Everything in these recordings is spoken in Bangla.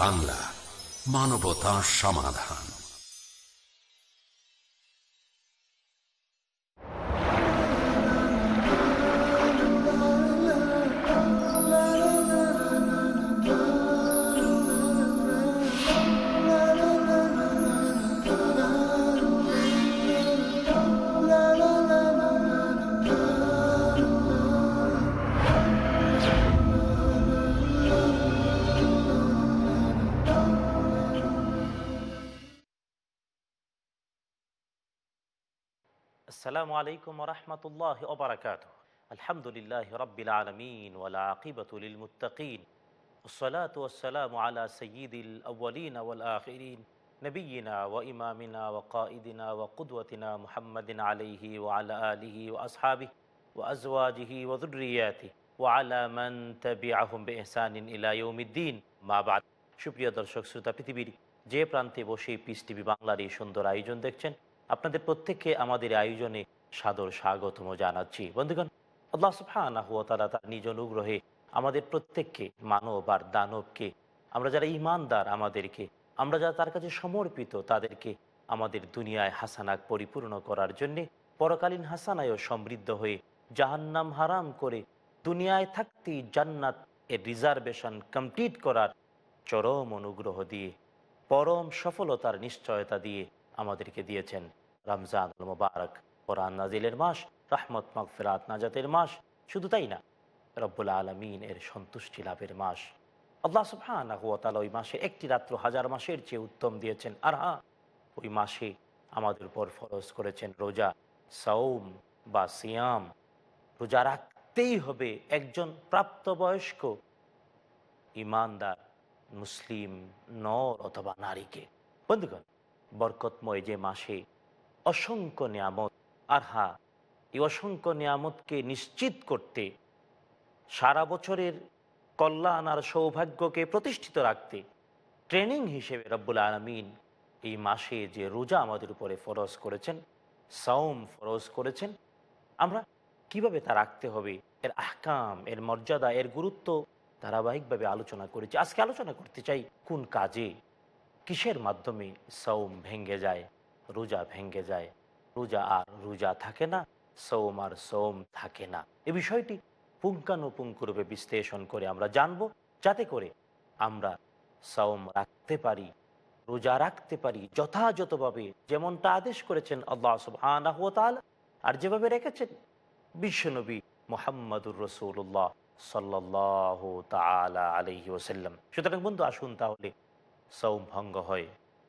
বাংলা মানবতা সমাধান। আসসালামু আলাইকুম রহমতুল্লাহ ওবরাকাত আলহামদুলিল্লাহ রব্বিল আলমিন ওয়ালা আকিবতুল মুত্তাকিন والصلاة والسلام على سيد الأولين والآخرين نبينا وإمامنا وقائدنا وقدوتنا محمد عليه وعلى آله وأصحابه وأزواجه وذرياته وعلى من تبعهم بإحسان إلى يوم الدين ما بعد সুপ্রিয় দর্শক শ্রোতা পৃথিবীর যে প্রান্তে বসে পিস টিভি বাংলার এই সুন্দর আয়োজন দেখছেন আপনাদের প্রত্যেককে আমাদের আয়োজনে সাদর স্বাগতম জানাচ্ছি। বন্ধুগণ, আল্লাহ সুফানা তার নিজ অনুগ্রহে আমাদের প্রত্যেককে মানব আর দানবকে, আমরা যারা ইমানদার আমাদেরকে, আমরা যারা তার কাছে সমর্পিত তাদেরকে আমাদের দুনিয়ায় হাসানাক পরিপূর্ণ করার জন্যে পরকালীন হাসানায়ও সমৃদ্ধ হয়ে জাহান্নাম হারাম করে দুনিয়ায় থাকতেই জান্নাত এর রিজার্ভেশন কমপ্লিট করার চরম অনুগ্রহ দিয়ে, পরম সফলতার নিশ্চয়তা দিয়ে আমাদেরকে দিয়েছেন। রমজান মুবারক, কোরআন নাজিলের মাস, রাহমত মকফিরাত নাজাতের মাস, শুধু তাই না, রব্বুল আলমিন এর সন্তুষ্টি লাভের মাস। আল্লাহ সুফানা ওই মাসে একটি রাত্র হাজার মাসের চেয়ে উত্তম দিয়েছেন। আর হ্যাঁ ওই মাসে আমাদের উপর ফরজ করেছেন রোজা সৌম বা সিয়াম। রোজা রাখতেই হবে একজন প্রাপ্তবয়স্ক ইমানদার, মুসলিম, নর অথবা নারীকে। বন্ধুগণ, বরকতময় যে মাসে অসংখ্য নিয়ামত। আর হা, এই অসংখ্য নিয়ামতকে নিশ্চিত করতে, সারা বছরের কল্যাণ আর সৌভাগ্যকে প্রতিষ্ঠিত রাখতে ট্রেনিং হিসেবে রব্বুল আলমিন এই মাসে যে রোজা আমাদের উপরে ফরজ করেছেন সাউম ফরজ করেছেন, আমরা কীভাবে তা রাখতে হবে, এর আহকাম, এর মর্যাদা, এর গুরুত্ব ধারাবাহিকভাবে আলোচনা করেছি। আজকে আলোচনা করতে চাই, কোন কাজে, কিসের মাধ্যমে সৌম ভেঙ্গে যায়? রোজা ভেঙ্গে যায়। রোজা আর রোজা থাকে না সৌম আর সৌম থাকে না। এ বিষয়টি পুঙ্খানুপুঙ্খরূপে বিশ্লেষণ করে আমরা জানব, যাতে করে আমরা সৌম রাখতে পারি, রোজা রাখতে পারি যথাযথভাবে, যেমনটা আদেশ করেছেন আল্লাহ সুবহানাহ আর যেভাবে রেখেছেন বিশ্বনবী মোহাম্মদুর রসুল্লাহ সাল্লাহ তালা আলহি ওসাল্লাম সুতরাং বন্ধু, আসুন তাহলে সৌম ভঙ্গ হয়।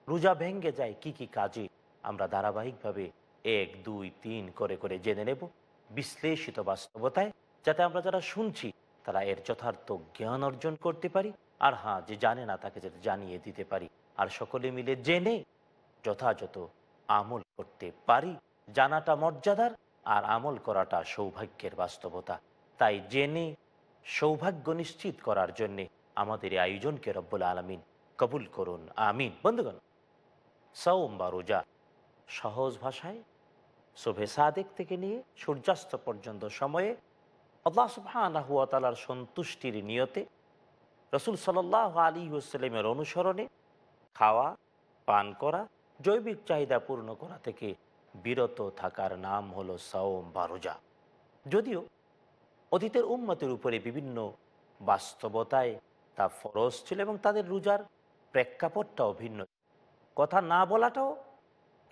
রোজা ভেঙ্গে যায় কি কি কাজে? আমরা ধারাবাহিকভাবে এক, দুই, তিন করে করে জেনে নেব বিশ্লেষিত বাস্তবতায়, যাতে আমরা যারা শুনছি, তারা এর যথার্থ জ্ঞান অর্জন করতে পারি, আর হ্যাঁ যে জানে না, তাকে যাতে জানিয়ে দিতে পারি। আর সকলে মিলে জেনে যথাযথ আমল করতে পারি। জানাটা মর্যাদার, আর আমল করাটা সৌভাগ্যের বাস্তবতা। তাই জেনে সৌভাগ্য নিশ্চিত করার জন্যে আমাদের আয়োজনকে রব্বুল আলমিন কবুল করুন। আমিন। বন্ধুগণ সৌম বা রোজা সহজ ভাষায় শোভে সাদেক থেকে নিয়ে সূর্যাস্ত পর্যন্ত সময়ে আল্লাহ সন্তুষ্টির নিয়তে রসুল সাল্লাহ আলী হুসালামের অনুসরণে খাওয়া, পান করা, জৈবিক চাহিদা পূর্ণ করা থেকে বিরত থাকার নাম হলো সৌম বা রোজা। যদিও অতীতের উন্মতের উপরে বিভিন্ন বাস্তবতায় তা ফরজ ছিল এবং তাদের রোজার প্রেক্ষাপটটাও ভিন্ন। কথা না বলাটাও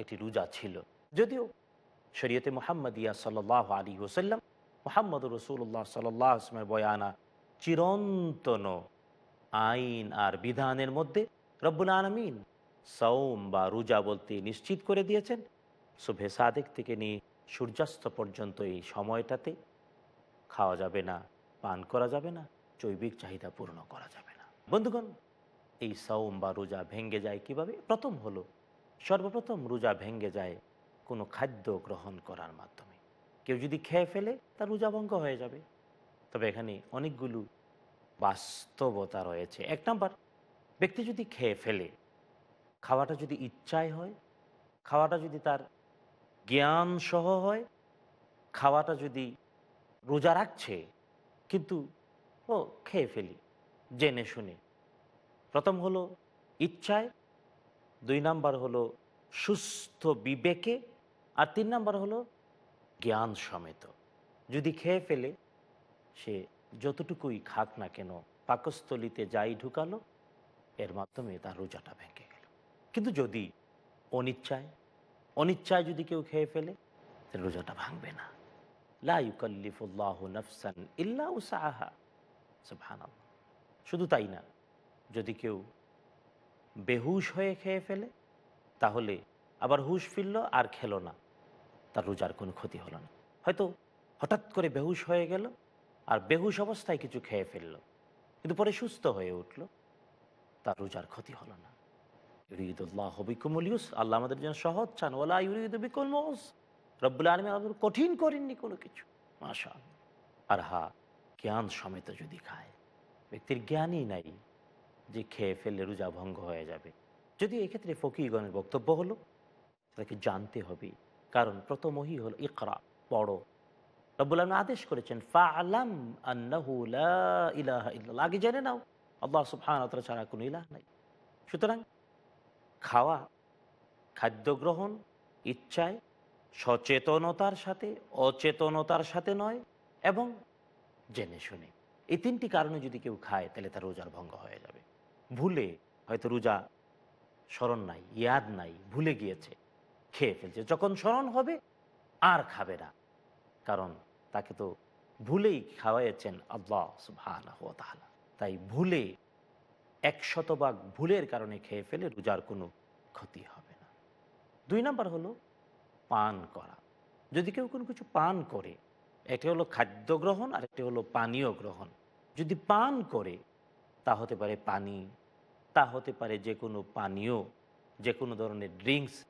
এটি রোজা ছিল। যদিও শরীয়তে মোহাম্মদিয়া সাল আলী ওসাল্লাম মোহাম্মদ রসুল্লাহ সাল্লামের বয়ানা চিরন্তন আইন আর বিধানের মধ্যে রব্বুল আলমিন সৌম বা রোজা বলতে নিশ্চিত করে দিয়েছেন। শুভে সাদেক থেকে নিয়ে সূর্যাস্ত পর্যন্ত এই সময়টাতে খাওয়া যাবে না, পান করা যাবে না, জৈবিক চাহিদা পূর্ণ করা যাবে না। বন্ধুগণ, এই সৌম বা রোজা ভেঙ্গে যায় কীভাবে? প্রথম হলো সর্বপ্রথম রোজা ভেঙ্গে যায় কোনো খাদ্য গ্রহণ করার মাধ্যমে। কেউ যদি খেয়ে ফেলে, তার রোজা ভঙ্গ হয়ে যাবে। তবে এখানে অনেকগুলো বাস্তবতা রয়েছে। এক নাম্বার, ব্যক্তি যদি খেয়ে ফেলে, খাওয়াটা যদি ইচ্ছায় হয়, খাওয়াটা যদি তার জ্ঞান সহ হয়, খাওয়াটা যদি রোজা রাখছে, কিন্তু ও খেয়ে ফেলি, জেনে শুনে। প্রথম হলো ইচ্ছায় দুই নাম্বার হলো সুস্থ বিবেকে আর তিন নাম্বার হলো জ্ঞান সমেত। যদি খেয়ে ফেলে, সে যতটুকুই খাক না কেন, পাকস্থলিতে যাই ঢুকালো, এর মাধ্যমে তার রোজাটা ভেঙে গেল। কিন্তু যদি অনিচ্ছায় অনিচ্ছায় যদি কেউ খেয়ে ফেলে তাহলে রোজাটা ভাঙবে না। লা ইউকাল্লিফুল্লাহ নফসান ইল্লা শুধু তাই না, যদি কেউ বেহুশ হয়ে খেয়ে ফেলে, তাহলে আবার হুশ ফিরল আর খেলো না। তার রোজার কোনো ক্ষতি হলো না। হয়তো হঠাৎ করে বেহুশ হয়ে গেল আর বেহুশ অবস্থায় কিছু খেয়ে ফেলল। কিন্তু পরে সুস্থ হয়ে উঠল। তার রোজার ক্ষতি হলো না। ইউরিদুল্লাহ হবিকুমুল ইউস। আল্লাহ আমাদের জন্য সহজ চান। ওলা ইউরিদ বিকুল মৌস রব্বুল আলমী আমাদের কঠিন করেননি কোনো কিছু। মাশা আর হা, জ্ঞান সমেত যদি খায়, ব্যক্তির জ্ঞানই নাই। যে খেয়ে ফেললে রোজা ভঙ্গ হয়ে যাবে। যদি এক্ষেত্রে ফকিগণের বক্তব্য হলো তাকে জানতে হবে কারণ প্রথমই হলো ইকরা, পড়ো। রব্বুল আলম আদেশ করেছেন ফা আলাম আগে জেনে নাও, আল্লাহ তাআলা ছাড়া কোনো ইলাহ নাই। সুতরাং খাওয়া, খাদ্য গ্রহণ, ইচ্ছায় সচেতনতার সাথে, অচেতনতার সাথে নয়, এবং জেনে শুনে। এই তিনটি কারণে যদি কেউ খায়, তাহলে তার রোজার ভঙ্গ হয়ে যাবে। ভুলে হয়তো রোজা স্মরণ নাই, ইয়াদ নাই, ভুলে গিয়েছে, খেয়ে ফেলছে। যখন স্মরণ হবে, আর খাবে না। কারণ তাকে তো ভুলেই খাওয়াইছেন আল্লাহ তাই ভুলে, এক শতভাগ ভুলের কারণে খেয়ে ফেলে রোজার কোনো ক্ষতি হবে না। দুই নাম্বার হলো পান করা। যদি কেউ কোনো কিছু পান করে, একটি হলো খাদ্য গ্রহণ আর একটি হলো পানীয় গ্রহণ। যদি পান করে তা হতে পারে পানি, তা হতে পারে যে কোনো পানীয়, যে কোনো ধরনের ড্রিঙ্কস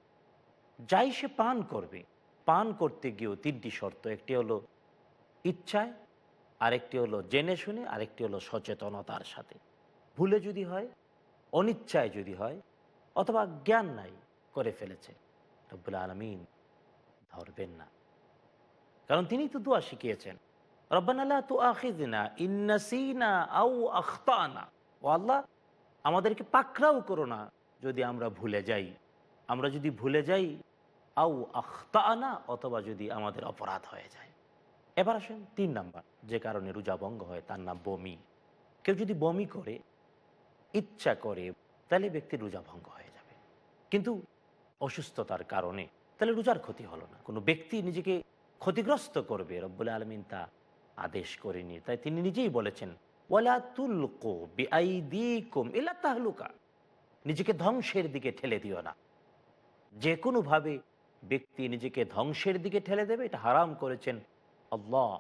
যাই সে পান করবে, পান করতে গিয়েও তিনটি শর্ত, একটি হলো ইচ্ছায়, আরেকটি হলো জেনে শুনে, আরেকটি হলো সচেতনতার সাথে। ভুলে যদি হয়, অনিচ্ছায় যদি হয়, অথবা জ্ঞান নাই, করে ফেলেছে, রব্বুল আলমিন ধরবেন না। কারণ তিনি তো দোয়া শিখিয়েছেন। আমাদেরকে পাকড়াও করো না যদি আমরা ভুলে যাই। আমরা যদি ভুলে যাই আউ আখতানা, অথবা যদি আমাদের অপরাধ হয়ে যায়। এবার আসেন তিন নাম্বার, যে কারণে রোজা ভঙ্গ হয়, তার নাম বমি। কেউ যদি বমি করে, ইচ্ছা করে, তাহলে ব্যক্তির রোজা ভঙ্গ হয়ে যাবে। কিন্তু অসুস্থতার কারণে তাহলে রোজার ক্ষতি হলো না। কোনো ব্যক্তি নিজেকে ক্ষতিগ্রস্ত করবে, রব্বুল আলমিন তা আদেশ করেনি। তাই তিনি নিজেই বলেছেন, ওয়ালা তুলকো নিজেকে ধ্বংসের দিকে ঠেলে দিও না। যে কোনোভাবে ব্যক্তি নিজেকে ধ্বংসের দিকে ঠেলে দেবে, এটা হারাম করেছেন আল্লাহ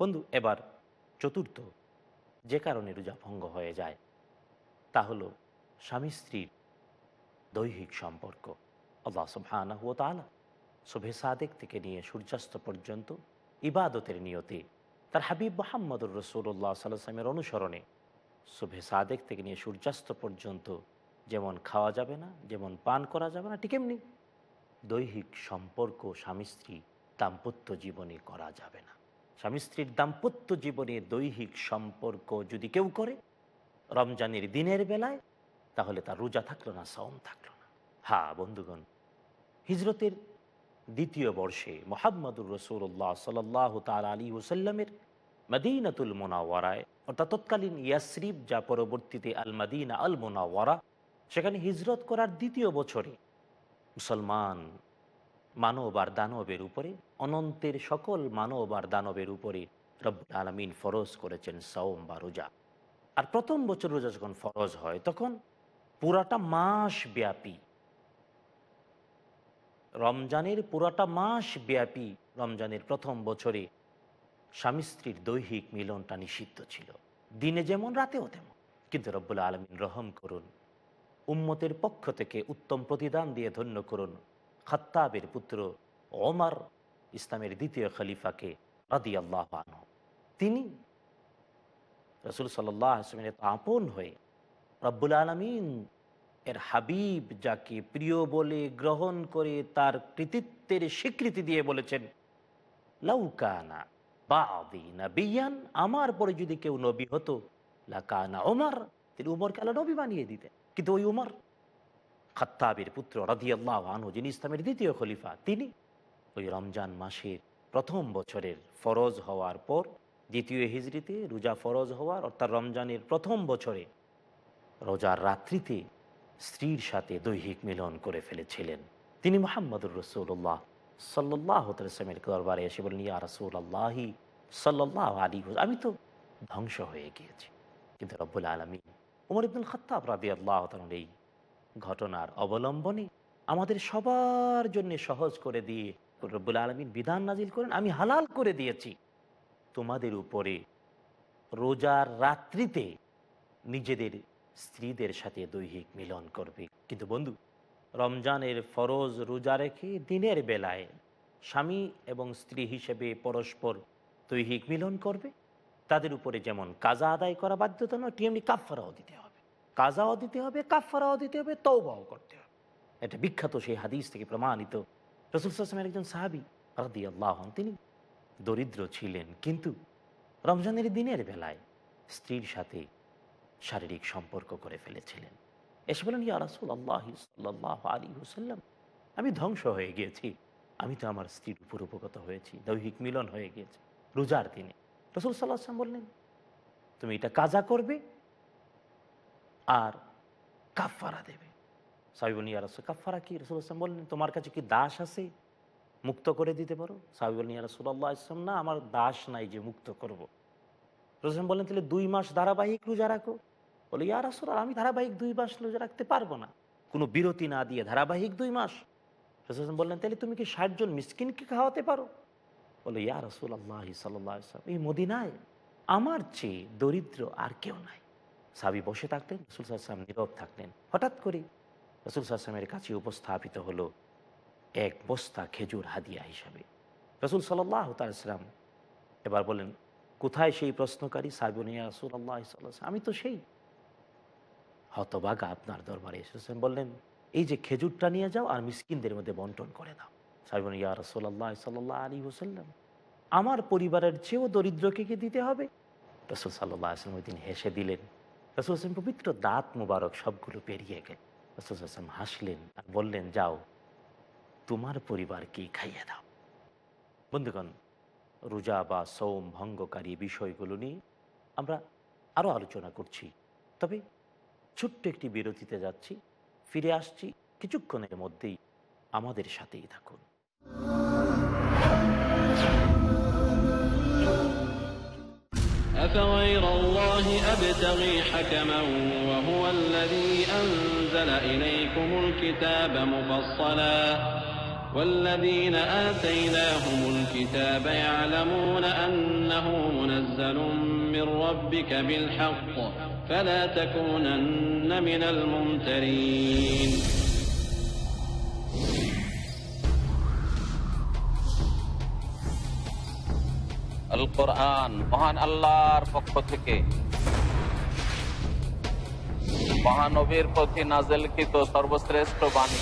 বন্ধু, এবার চতুর্থ, যে কারণে রোজা ভঙ্গ হয়ে যায়, তা হলো স্বামী স্ত্রীর দৈহিক সম্পর্ক। আল্লাহ সুবহানাহু ওয়া তাআলা শুভে সাদেক থেকে নিয়ে সূর্যাস্ত পর্যন্ত ইবাদতের নিয়তে। তার হাবিব মোহাম্মদুর রসুল্লাহ সাল্লামের অনুসরণে শুভে সাদেক থেকে নিয়ে সূর্যাস্ত পর্যন্ত যেমন খাওয়া যাবে না, যেমন পান করা যাবে না, ঠিক এমনি দৈহিক সম্পর্ক স্বামী স্ত্রী দাম্পত্য জীবনে করা যাবে না। স্বামী স্ত্রীর দাম্পত্য জীবনে দৈহিক সম্পর্ক যদি কেউ করে রমজানের দিনের বেলায়, তাহলে তার রোজা থাকল না সম থাকল না। হ্যাঁ বন্ধুগণ, হিজরতের দ্বিতীয় বর্ষে মোহাম্মদুর রসুল্লাহ সাল্লাহ তাল আলী ওসাল্লামের মদিনাতুল মোনাওয়ারায়, অর্থাৎ তৎকালীন ইয়াসরিফ যা পরবর্তীতে আল মদিনা আল মোনাওয়ারা সেখানে হিজরত করার দ্বিতীয় বছরে মুসলমান মানব আর দানবের উপরে, অনন্তের সকল মানব আর দানবের উপরে রব্বুল আলমিন ফরজ করেছেন সৌম বা রোজা। আর প্রথম বছর রোজা যখন ফরজ হয়, তখন পুরাটা মাস ব্যাপী রমজানের পুরাটা মাস ব্যাপী রমজানের প্রথম বছরে স্বামী স্ত্রীর দৈহিক মিলনটা নিষিদ্ধ ছিল। দিনে যেমন, রাতেও তেমন। কিন্তু রব্বুল আলমিন রহম করুন, উম্মতের পক্ষ থেকে উত্তম প্রতিদান দিয়ে ধন্য করুন খত্তাবের পুত্র ওমর, ইসলামের দ্বিতীয় খলিফাকে রাদি আল্লাহ তিনি রসুল সাল্লামের আপন হয়ে রব্বুল আলমিন এর হাবিব যাকে প্রিয় বলে গ্রহণ করে তার কৃতিত্বের স্বীকৃতি দিয়ে বলেছেন লাউকানা বা বিয়ান আমার পরে যদি কেউ নবী হতো লাকানা ওমর তিনি উমরকে আল্লাহ নবী বানিয়ে দিতেন। কিন্তু ওই উমর, খাত্তাবের পুত্র রাদিয়াল্লাহ আনহু, যিনি ইসলামের দ্বিতীয় খলিফা, তিনি ওই রমজান মাসের প্রথম বছরের ফরজ হওয়ার পর, দ্বিতীয় হিজড়িতে রোজা ফরজ হওয়ার অর্থাৎ রমজানের প্রথম বছরে রোজার রাত্রিতে স্ত্রীর সাথে দৈহিক মিলন করে ফেলেছিলেন। তিনি মোহাম্মদুর রসুল্লাহ সাল্লাহ তসলামের দরবারে এসে বলেন ইয়া রসুল আল্লাহি সাল্লাহ আলী আমি তো ধ্বংস হয়ে গিয়েছি। কিন্তু রব্বুল আলমী উমর ইবনুল খত্তাব রাদি আল্লাহ এই ঘটনার অবলম্বনে আমাদের সবার জন্য সহজ করে দিয়ে রব্বুল আলমিন বিধান নাজিল করেন, আমি হালাল করে দিয়েছি। তোমাদের উপরে রোজার রাত্রিতে নিজেদের স্ত্রীদের সাথে দৈহিক মিলন করবে। কিন্তু বন্ধু, রমজানের ফরজ রোজা রেখে দিনের বেলায় স্বামী এবং স্ত্রী হিসেবে পরস্পর দৈহিক মিলন করবে। তাদের উপরে যেমন কাজা আদায় করা বাধ্যতা নয় তেমনি কাফারাও দিতে হবে। কাজাও দিতে হবে কাফারাও দিতে হবে তৌবাও করতে হবে। এটা বিখ্যাত সেই হাদিস থেকে প্রমাণিত। রসুল আসলামের একজন সাহাবি রাদি আল্লাহ তিনি দরিদ্র ছিলেন। কিন্তু রমজানের দিনের বেলায় স্ত্রীর সাথে শারীরিক সম্পর্ক করে ফেলেছিলেন। এসে বলেন, ইয়া রাসুল আল্লাহ সাল্লাহ আলী হুসাল্লাম আমি ধ্বংস হয়ে গিয়েছি। আমি তো আমার স্ত্রীর উপর উপগত হয়েছি, দৈহিক মিলন হয়ে গিয়েছে, রোজার দিনে। রসুল সাল্লাহ আসলাম বললেন, তুমি এটা কাজা করবে আর কাফারা দেবে। সাহিবনী আর কাফারা কি? রসুল আসলাম বললেন, তোমার কাছে কি দাস আছে? মুক্ত করে দিতে পারো? সাহিবনী আর রসুল্লাহ ইসলাম না, আমার দাস নাই যে মুক্ত করব। রসুল বললেন, তাহলে দুই মাস ধারাবাহিক রোজা রাখো। বলে ইয়ার আসর আমি ধারাবাহিক দুই মাস রোজা রাখতে পারব না। কোনো বিরতি না দিয়ে ধারাবাহিক দুই মাস। রসুল বললেন তাহলে তুমি কি ষাট জন মিসকিনকে খাওয়াতে পারো? বলে, ইয়া রসুল আল্লাহ সাল্লাম এই মদিনায় আমার চেয়ে দরিদ্র আর কেউ নাই। সাবি বসে থাকলেন রসুল সাল্লাম নীরব থাকলেন হঠাৎ করে রসুল সাল্লামের কাছে উপস্থাপিত হলো এক বস্তা খেজুর হাদিয়া হিসাবে। রসুল সাল্লাহ তালাম এবার বলেন কোথায় সেই প্রশ্নকারী সাবিনিয়া রসুল আল্লাহ আমি তো সেই। হতবাগা আপনার দরবারে এসেছেন বললেন, এই যে খেজুরটা নিয়ে যাও আর মিসকিনদের মধ্যে বন্টন করে দাও। সাহেবন ইয়া রসোল্লাহ সাল্লাহ আলী হুসাল্লাম আমার পরিবারের চেয়েও দরিদ্রকে কি দিতে হবে? রসুল সাল্লাহ আসলাম ওই দিন হেসে দিলেন, রসুল আসলাম পবিত্র দাঁত মুবারক সবগুলো পেরিয়ে গেল। রসুল আসলাম হাসলেন আর বললেন, যাও, তোমার পরিবারকে খাইয়ে দাও। বন্ধুগণ, রোজা বা সৌম ভঙ্গকারী বিষয়গুলো নিয়ে আমরা আরও আলোচনা করছি। তবে ছোট্ট একটি বিরতিতে যাচ্ছি ফিরে আসছি কিছুক্ষণের মধ্যেই আমাদের সাথেই থাকুন أفغير الله أبتغي حكما وهو الذي أنزل إليكم الكتاب مفصلا والذين آتيناهم الكتاب يعلمون أنه منزل من ربك بالحق فلا تكونن من الممترين আল কোরআন মহান আল্লাহর পক্ষ থেকে মহানবীর প্রতি নাজেলকৃত সর্বশ্রেষ্ঠ বাণী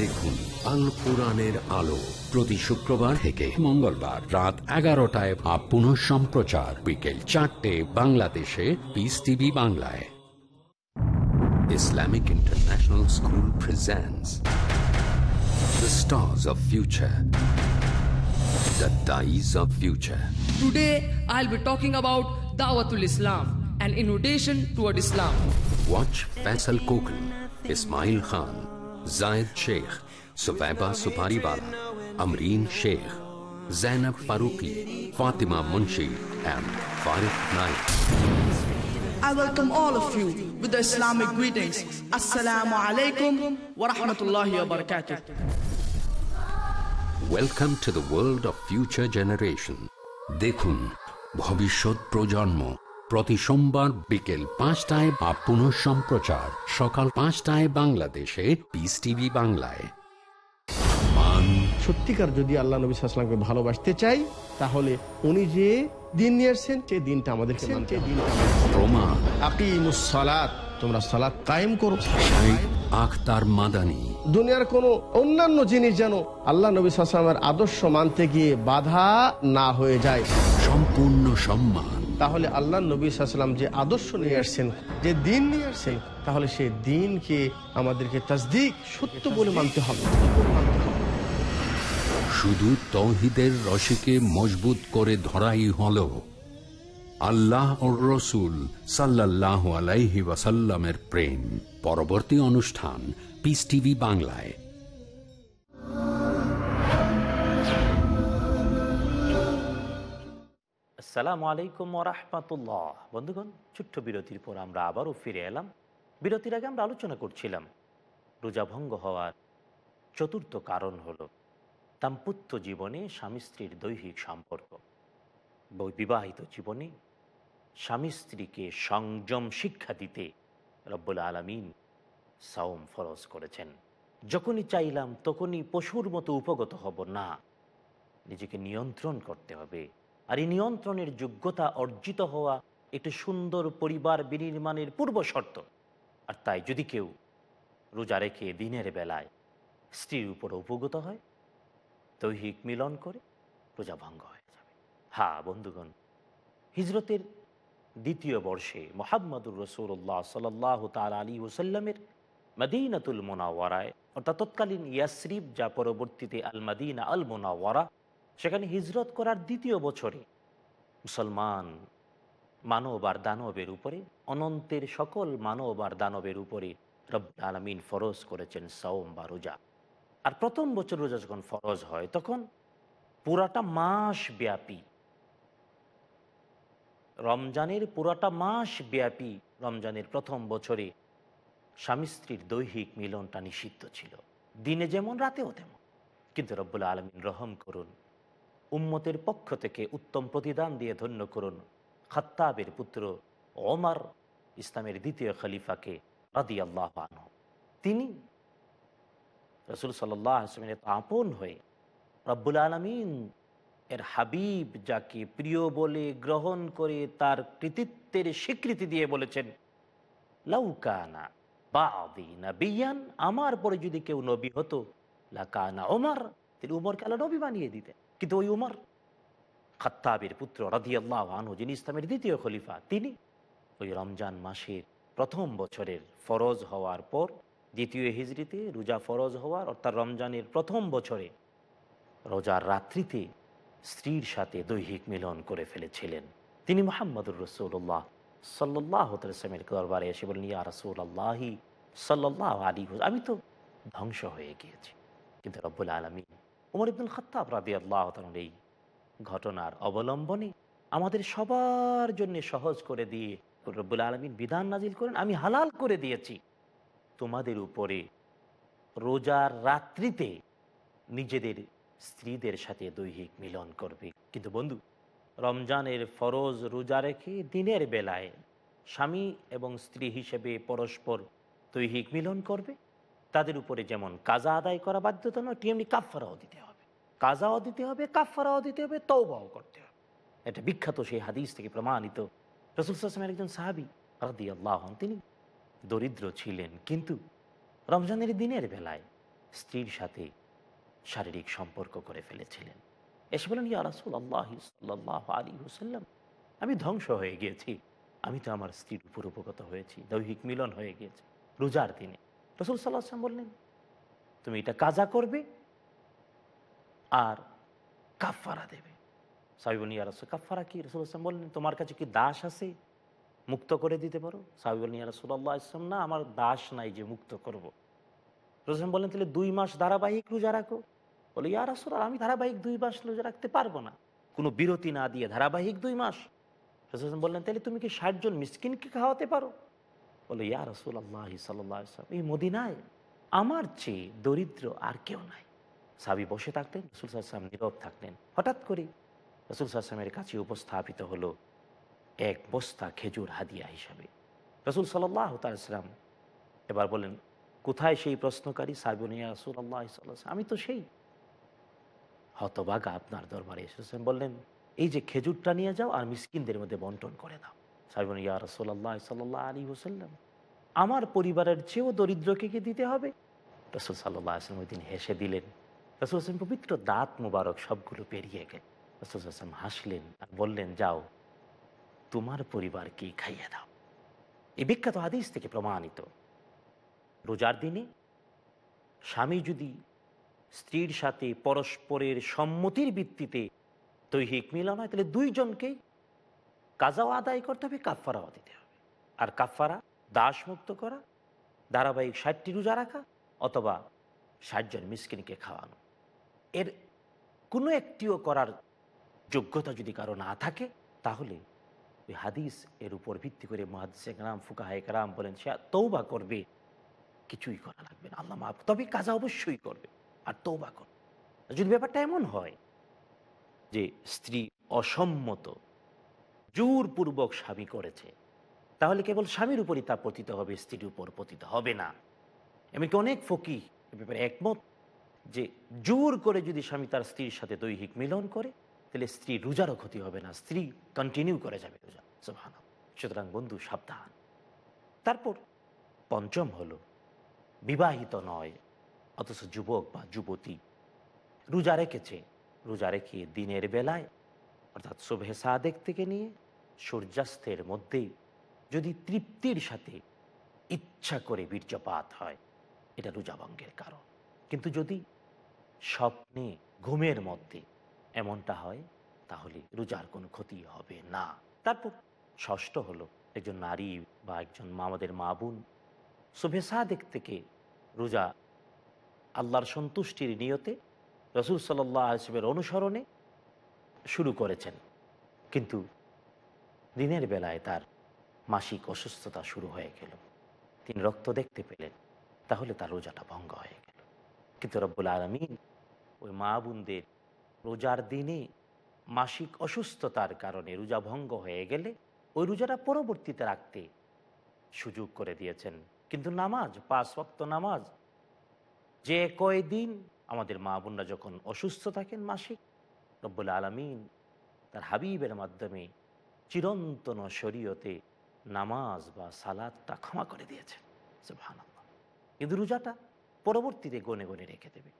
দেখুন আল কোরআনের আলো প্রতি শুক্রবার থেকে মঙ্গলবার রাত এগারোটায় বা পুনঃ সম্প্রচার বিকেল চারটে বাংলাদেশে পিস টিভি বাংলায় Islamic International School presents The Stars of Future The Dies of Future Today, I'll be talking about Dawatul Islam, an invitation toward Islam. Watch Faisal Kokan, Ismail Khan, Zayed Sheikh, Suvaiba Supariwala, Amreen Sheikh, Zainab Faruqi, Fatima Munshi, and Farid Naik. I welcome all of you with the Islamic greetings. Assalamu alaikum wa rahmatullahi wa barakatuh. Welcome to the world of future generation. দেখুন ভবিষ্যৎ প্রজন্ম প্রতি সোমবার বিকেল পাঁচটায় বা পুনঃ সম্প্রচার। সকাল পাঁচটায় বাংলাদেশে পিস টিভি বাংলায়। সত্যিকার যদি আল্লাহ নবী সাল্লামকে ভালোবাসতে চাই তাহলে উনি যে দিন নিয়ে এসছেন সেই দিনটা আমাদেরকে মানতে হবে। প্রমাণ। আকিমুস সালাত তোমরা সালাত কায়েম করো। আখতার মাদানী। দুনিয়ার কোনো অন্যান্য জিনিস যেন আল্লাহ নবী সাল্লামের আদর্শ মানতে গিয়ে বাধা না হয়ে যায়। সম্পূর্ণ সম্মান। তাহলে আল্লাহ নবী সাল্লাম যে আদর্শ নিয়ে আসছেন, যে দিন নিয়ে আসছেন, তাহলে সেই দিনকে আমাদেরকে তাসদিক সত্য বলে মানতে হবে। শুধু তৌহিদের রশিকে মজবুত করে ধরাই হল আল্লাহ রসুল সাল্লাহ আলাইহি ওয়াসাল্লামের প্রেম। পরবর্তী অনুষ্ঠান পিস টিভি বাংলায়। আসসালামু আলাইকুম রহমতুল্লাহ। বন্ধুগণ, ছোট্ট বিরতির পর আমরা আবারও ফিরে এলাম। বিরতির আগে আমরা আলোচনা করছিলাম, রোজা ভঙ্গ হওয়ার চতুর্থ কারণ হল দাম্পত্য জীবনে স্বামী স্ত্রীর দৈহিক সম্পর্ক। বিবাহিত জীবনে স্বামী স্ত্রীকে সংযম শিক্ষা দিতে রব্বুল আলমিন সাওম ফরজ করেছেন। যখনই চাইলাম, তখনই পশুর মতো উপগত হব না। নিজেকে নিয়ন্ত্রণ করতে হবে। আর এই নিয়ন্ত্রণের যোগ্যতা অর্জিত হওয়া একটি সুন্দর পরিবার বিনির্মাণের পূর্ব শর্ত। আর তাই যদি কেউ রোজা রেখে দিনের বেলায় স্ত্রীর উপর উপগত হয় দৈহিক মিলন করে রোজা ভঙ্গ হয়ে যাবে। হ্যাঁ বন্ধুগণ, হিজরতের দ্বিতীয় বর্ষে মোহাম্মদুর রসুল্লাহ সাল্লাহ তাল আলী ওসাল্লামের মদিনাতুল মোনাওয়ারায়, অর্থাৎ তৎকালীন ইয়াসরিফ যা পরবর্তীতে আল মাদিনা আল মোনাওয়ারা সেখানে হিজরত করার দ্বিতীয় বছরে মুসলমান মানব আর দানবের উপরে, অনন্তের সকল মানব আর দানবের উপরে রব আলমিন ফরজ করেছেন সওম বা রোজা। আর প্রথম বছর রোজা যখন ফরজ হয়, তখন পুরাটা মাস ব্যাপী, রমজানের পুরাটা মাস ব্যাপী রমজানের প্রথম বছরে স্বামী স্ত্রীর দৈহিক মিলনটা নিষিদ্ধ ছিল। দিনে যেমন, রাতেও তেমন। কিন্তু রব্বুল আলমিন রহম করুন উম্মতের পক্ষ থেকে উত্তম প্রতিদান দিয়ে ধন্য করুন খাত্তাবের পুত্র ওমর, ইসলামের দ্বিতীয় খলিফাকে রাদি আল্লাহ তিনি রসুল সাল্লামের আপন হয়ে রব্বুল আলমিন এর হাবিব যাকে প্রিয় বলে গ্রহণ করে তার কৃতিত্বের স্বীকৃতি দিয়ে বলেছেন লাউকানা বিয়ান আমার পরে যদি কেউ নবী হতো লাকানা ওমর, তিনি উমরকে আল্লাহ নবী বানিয়ে দিতেন। কিন্তু ওই উমর খাত্তাবের পুত্র রাদিয়াল্লাহ আনহু যিনি ইসলামের দ্বিতীয় খলিফা তিনি ওই রমজান মাসের প্রথম বছরের ফরজ হওয়ার পর দ্বিতীয় হিজড়িতে রোজা ফরজ হওয়ার অর্থাৎ রমজানের প্রথম বছরে রোজার রাত্রিতে স্ত্রীর সাথে দৈহিক মিলন করে ফেলেছিলেন তিনি মোহাম্মদুর রসুল্লাহ সাল্লাহ তসলামের দরবারে এসে বলেন ইয়া রসুল আল্লাহি সাল্লাহ আলী আমি তো ধ্বংস হয়ে গিয়েছি। কিন্তু রব্বুল আলমী উমর ইবনুল খত্তাব রাদি আল্লাহ এই ঘটনার অবলম্বনে আমাদের সবার জন্য সহজ করে দিয়ে রব্বুল আলমিন বিধান নাজিল করেন, আমি হালাল করে দিয়েছি। তোমাদের উপরে রোজার রাত্রিতে নিজেদের স্ত্রীদের সাথে দৈহিক মিলন করবে। কিন্তু বন্ধু, রমজানের ফরজ রোজা রেখে দিনের বেলায় স্বামী এবং স্ত্রী হিসেবে পরস্পর দৈহিক মিলন করবে? তাদের উপরে যেমন কাজা আদায় করা বাধ্যতা নয়, তেমনি কাফারাও দিতে হবে। কাজাও দিতে হবে কাফারাও দিতে হবে তৌবাও করতে হবে। এটা বিখ্যাত সেই হাদিস থেকে প্রমাণিত। রসুল সাসমের একজন সাহাবি রাদি আল্লাহ তিনি দরিদ্র ছিলেন, কিন্তু রমজানের দিনের বেলায় স্ত্রীর সাথে শারীরিক সম্পর্ক করে ফেলেছিলেন। এসে বলেন, ইয়া রাসুল আল্লাহ সাল্লাহ আলী হুসাল্লাম আমি ধ্বংস হয়ে গিয়েছি। আমি তো আমার স্ত্রীর উপর উপগত হয়েছি, দৈহিক মিলন হয়ে গিয়েছে। রোজার দিনে রসুল সাল্লাহ আসলাম বললেন, তুমি এটা কাজা করবে আর কাফারা দেবে। সাহিবুল ইয়া রসুল কাফারা কি? রসুল আসলাম বললেন, তোমার কাছে কি দাস আছে? মুক্ত করে দিতে পারো? সাহিবুল ইয়া রসুল্লাহ ইসলাম না, আমার দাস নাই যে মুক্ত করব। রসুল বললেন, তাহলে দুই মাস ধারাবাহিক রোজা রাখো। বলে, ইয়া রসুল আমি ধারাবাহিক দুই মাস রোজা রাখতে পারব না। কোনো বিরতি না দিয়ে ধারাবাহিক দুই মাস? রসুল বললেন, তাহলে তুমি কি ষাট জন মিসকিনকে খাওয়াতে পারো? বলে, ইয়া রসুল আল্লাহ সাল্লাম এই মদিনায় আমার চেয়ে দরিদ্র আর কেউ নাই। সাবি বসে থাকলেন রসুল সাল্লাম নীরব থাকলেন হঠাৎ করে রসুল সাল্লামের কাছে উপস্থাপিত হলো এক বস্তা খেজুর হাদিয়া হিসাবে। রসুল সাল্লাহ তালাম এবার বলেন, কোথায় সেই প্রশ্নকারী সাবিনিয়া রসুল আল্লাহ আমি তো সেই। হতবাগা আপনার দরবারে এসেছেন, বললেন, এই যে খেজুরটা নিয়ে যাও আর মিসকিনদের মধ্যে বন্টন করে দাও। সাবিন ইয়া রসোল্লাহ সাল্লাহ আলী হুসাল্লাম আমার পরিবারের চেয়েও দরিদ্রকে কি দিতে হবে? রসুল সাল্লাহ আসলাম ওই দিন হেসে দিলেন, রসুল আসলাম পবিত্র দাঁত মুবারক সবগুলো পেরিয়ে গেল। রসুল আসলাম হাসলেন আর বললেন, যাও, তোমার পরিবারকে খাইয়ে দাও। এই বিখ্যাত হাদিস থেকে প্রমাণিত, রোজার দিনে স্বামী যদি স্ত্রীর সাথে পরস্পরের সম্মতির ভিত্তিতে দৈহিক মিলন হয়, তাহলে দুইজনকেই কাজাও আদায় করতে হবে কাফারাও দিতে হবে। আর কাফারা দাস মুক্ত করা, ধারাবাহিক ষাটটি রোজা রাখা অথবা ষাটজন মিসকিনকে খাওয়ানো। এর কোনো একটিও করার যোগ্যতা যদি কারও না থাকে, তাহলে ওই হাদিস এর উপর ভিত্তি করে মহাদিস একরাম ফুকাহ একরাম বলেন, সে তৌবা করবে, কিছুই করা লাগবে না। আল্লাহ মাফ, তবে কাজা অবশ্যই করবে, আর তৌবা করবে। যদি ব্যাপারটা এমন হয় যে স্ত্রী অসম্মত জোরপূর্বক স্বামী করেছে। তাহলে কেবল স্বামীর উপরই তা পতিত হবে, স্ত্রীর উপর পতিত হবে না। এমনকি অনেক ফকি ব্যাপারে একমত যে জোর করে যদি স্বামী তার স্ত্রীর সাথে দৈহিক মিলন করে, তাহলে স্ত্রী রোজারও ক্ষতি হবে না, স্ত্রী কন্টিনিউ করে যাবে রোজা। সুবহান সুতরাং বন্ধু, সাবধান। তারপর পঞ্চম হলো, বিবাহিত নয়, অথচ যুবক বা যুবতী রোজা রেখেছে। রোজা রেখে দিনের বেলায়, অর্থাৎ শোভে সাদেক থেকে নিয়ে সূর্যাস্তের মধ্যেই যদি তৃপ্তির সাথে ইচ্ছা করে বীর্যপাত হয়, এটা রোজা ভঙ্গের কারণ। কিন্তু যদি স্বপ্নে, ঘুমের মধ্যে এমনটা হয়, তাহলে রোজার কোনো ক্ষতি হবে না। তারপর ষষ্ঠ হলো একজন নারী বা একজন মামাদের মা বোন, শুভে সাদেক থেকে রোজা আল্লাহর সন্তুষ্টির নিয়তে রসুল সাল্লাহ আসবের অনুসরণে শুরু করেছেন। কিন্তু দিনের বেলায় তার মাসিক অসুস্থতা শুরু হয়ে গেল। তিনি রক্ত দেখতে পেলেন, তাহলে তার রোজাটা ভঙ্গ হয়ে গেল। কিন্তু রব্বুল আলমিন ওই মা বোনদের রোজার দিনে মাসিক অসুস্থতার কারণে রোজা ভঙ্গ হয়ে গেলে ওই রোজাটা পরবর্তীতে রাখতে সুযোগ করে দিয়েছেন। কিন্তু নামাজ, পাঁচ ওয়াক্ত নামাজ, যে কয়দিন আমাদের মা বোনরা যখন অসুস্থ থাকেন মাসিক, রব্বুল আলমিন তার হাবিবের মাধ্যমে চিরন্তন শরীয়তে নামাজ বা সালাদটা ক্ষমা করে দিয়েছেন সুবহানাল্লাহ। কিন্তু রোজাটা পরবর্তীতে গনে গনে রেখে দেবে।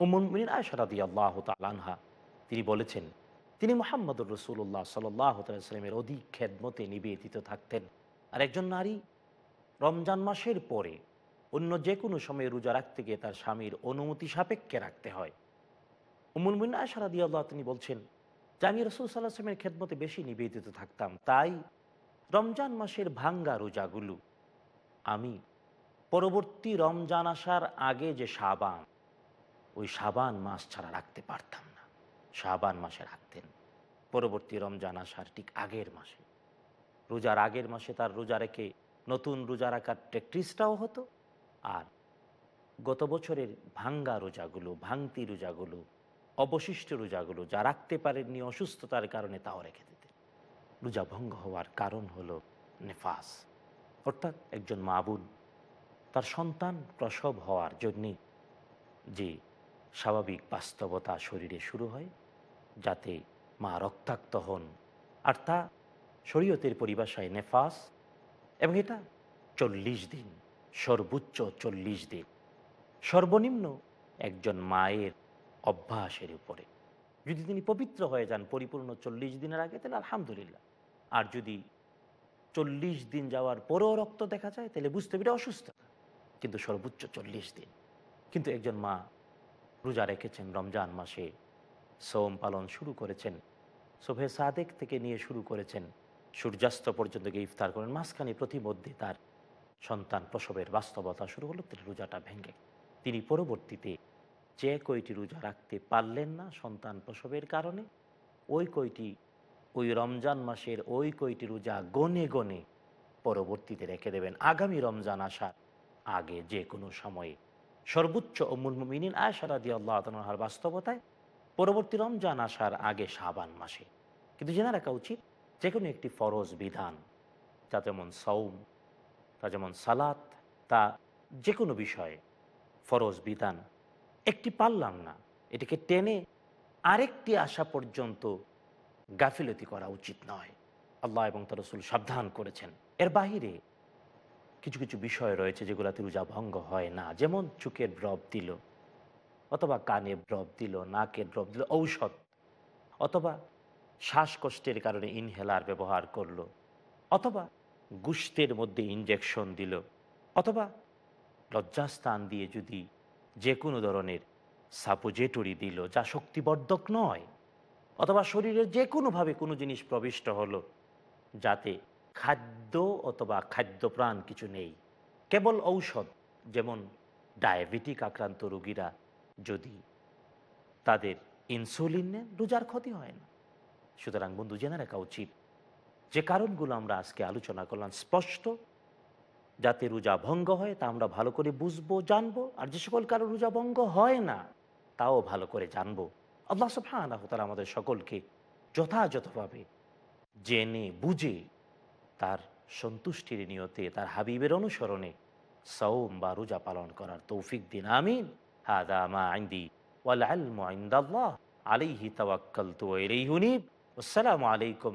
উমমিন আয়সারাদি আল্লাহ তালানহা তিনি বলেছেন, তিনি মোহাম্মদুর রসুল্লাহ সাল্লামের অধিক খেদমতে নিবেদিত থাকতেন। আর একজন নারী রমজান মাসের পরে অন্য যে কোনো সময়ে রোজা রাখতে গিয়ে তার স্বামীর অনুমতি সাপেক্ষে রাখতে হয়। উমুল মিন আশারাদি আল্লাহ তিনি বলছেন যে আমি রসুল সাল্লাহ আসলামের খেদমতে বেশি নিবেদিত থাকতাম, তাই রমজান মাসের ভাঙ্গা রোজাগুলো আমি পরবর্তী রমজান আসার আগে যে সাবান ওই সাবান মাস ছাড়া রাখতে পারতাম না। সাবান মাসে রাখতেন। পরবর্তী রমজান আসার ঠিক আগের মাসে। রোজার আগের মাসে তার রোজা রেখে নতুন রোজা রাখার প্র্যাকটিসটাও হতো। আর গত বছরের ভাঙ্গা রোজাগুলো, ভাঙতি রোজাগুলো অবশিষ্ট রোজাগুলো যা রাখতে পারেননি অসুস্থতার কারণে তাও রেখে দিতেন রোজা ভঙ্গ হওয়ার কারণ হলো নেফাস। অর্থাৎ একজন মা বোন তার সন্তান প্রসব হওয়ার জন্যে যে স্বাভাবিক বাস্তবতা শরীরে শুরু হয়, যাতে মা রক্তাক্ত হন, আর তা শরীয়তের পরিভাষায় নেফাস, এবং এটা চল্লিশ দিন, সর্বোচ্চ চল্লিশ দিন। সর্বনিম্ন একজন মায়ের অভ্যাসের উপরে। যদি তিনি পবিত্র হয়ে যান পরিপূর্ণ চল্লিশ দিনের আগে, তাহলে আলহামদুলিল্লাহ। আর যদি চল্লিশ দিন যাওয়ার পরেও রক্ত দেখা যায়, তাহলে বুঝতে পেরে অসুস্থ। কিন্তু সর্বোচ্চ চল্লিশ দিন। কিন্তু একজন মা রোজা রেখেছেন, রমজান মাসে সোম পালন শুরু করেছেন, শোভে সাদেক থেকে নিয়ে শুরু করেছেন, সূর্যাস্ত পর্যন্ত গিয়ে ইফতার করেন, মাঝখানে প্রতিমধ্যে তার সন্তান প্রসবের বাস্তবতা শুরু হলো তিনি রোজাটা ভেঙে। তিনি পরবর্তীতে যে কয়টি রোজা রাখতে পারলেন না সন্তান প্রসবের কারণে, ওই কয়টি, ওই রমজান মাসের ওই কয়টি রোজা গনে গনে পরবর্তীতে রেখে দেবেন। আগামী রমজান আসার আগে যে কোনো সময়ে। সর্বোচ্চ অমুল মিনিন আয়সারাদি আল্লাহ তালার বাস্তবতায় পরবর্তী রমজান আসার আগে শাবান মাসে। কিন্তু জেনে রাখা উচিত, যে কোনো একটি ফরজ বিধান, তা যেমন সৌম তা যেমন সালাত, তা যে কোনো বিষয়ে ফরজ বিধান একটি পারলাম না। এটিকে টেনে আরেকটি আসা পর্যন্ত গাফিলতি করা উচিত নয়। আল্লাহ এবং তার রসুল সাবধান করেছেন। এর বাহিরে কিছু কিছু বিষয় রয়েছে যেগুলোতে রোজা ভঙ্গ হয় না। যেমন চুকের ড্রপ দিল, অথবা কানে ড্রপ দিল নাকের ড্রপ দিল, ঔষধ, অথবা শ্বাসকষ্টের কারণে ইনহেলার ব্যবহার করল, অথবা গুস্তের মধ্যে ইনজেকশন দিল, অথবা লজ্জাস্থান দিয়ে যদি যে কোনো ধরনের সাপোজেটরি দিল, যা শক্তিবর্ধক নয়, অথবা শরীরের যে কোনোভাবে কোনো জিনিস প্রবিষ্ট হলো, যাতে খাদ্য অথবা খাদ্যপ্রাণ কিছু নেই। কেবল ঔষধ, যেমন ডায়াবেটিক আক্রান্ত রোগীরা যদি তাদের ইনসুলিন নেন, রোজার ক্ষতি হয় না। সুতরাং বন্ধু, জেনে রাখা উচিত। যে কারণগুলো আমরা আজকে আলোচনা করলাম, স্পষ্ট যাতে রোজা ভঙ্গ হয়, তা আমরা ভালো করে বুঝব, জানব। আর যে সকল কারও রোজা ভঙ্গ হয় না, তাও ভালো করে জানব। আল্লাহ ওয়া তাআলা আমাদের সকলকে যথাযথভাবে জেনে, বুঝে তার সন্তুষ্টির নিয়তে, তার হাবিবের অনুসরণে সৌম বা রোজা পালন করার তৌফিক দিন, আমিন। হাদা মা আইন্দি ওয়াল ইলমু ইনদাল্লাহ। আলাইহি তাওয়াক্কালতু ওয়া ইলাইহি আসসালামু আলাইকুম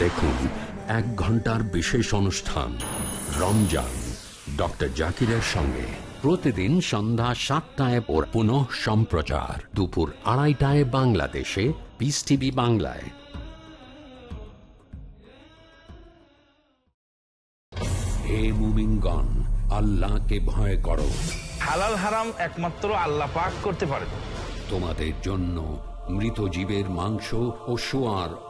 দেখুন এক ঘণ্টার বিশেষ অনুষ্ঠান রমজান। ডক্টর জাকিরের সঙ্গে প্রতিদিন সন্ধ্যা সাতটায় ওর পুনঃ সম্প্রচার। দুপুর আড়াইটায় বাংলাদেশে পিস টিভি বাংলায়। হে মুমিনগণ আল্লাহকে ভয় করো। হালাল হারাম একমাত্র আল্লাহ পাক করতে পারে। তোমাদের জন্য মৃত জীবের মাংস ও সোয়ার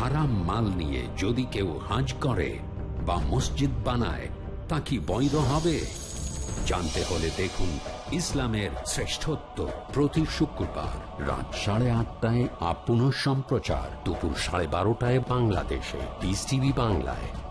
হারাম মাল নিয়ে যদি কেউ হাজ করে বা মসজিদ বানায়, তা কি বৈধ হবে? জানতে হলে দেখুন ইসলামের শ্রেষ্ঠত্ব প্রতি শুক্রবার রাত সাড়ে আটটায় আপন সম্প্রচার দুপুর সাড়ে বারোটায় বাংলাদেশে। বিস টিভি বাংলায়।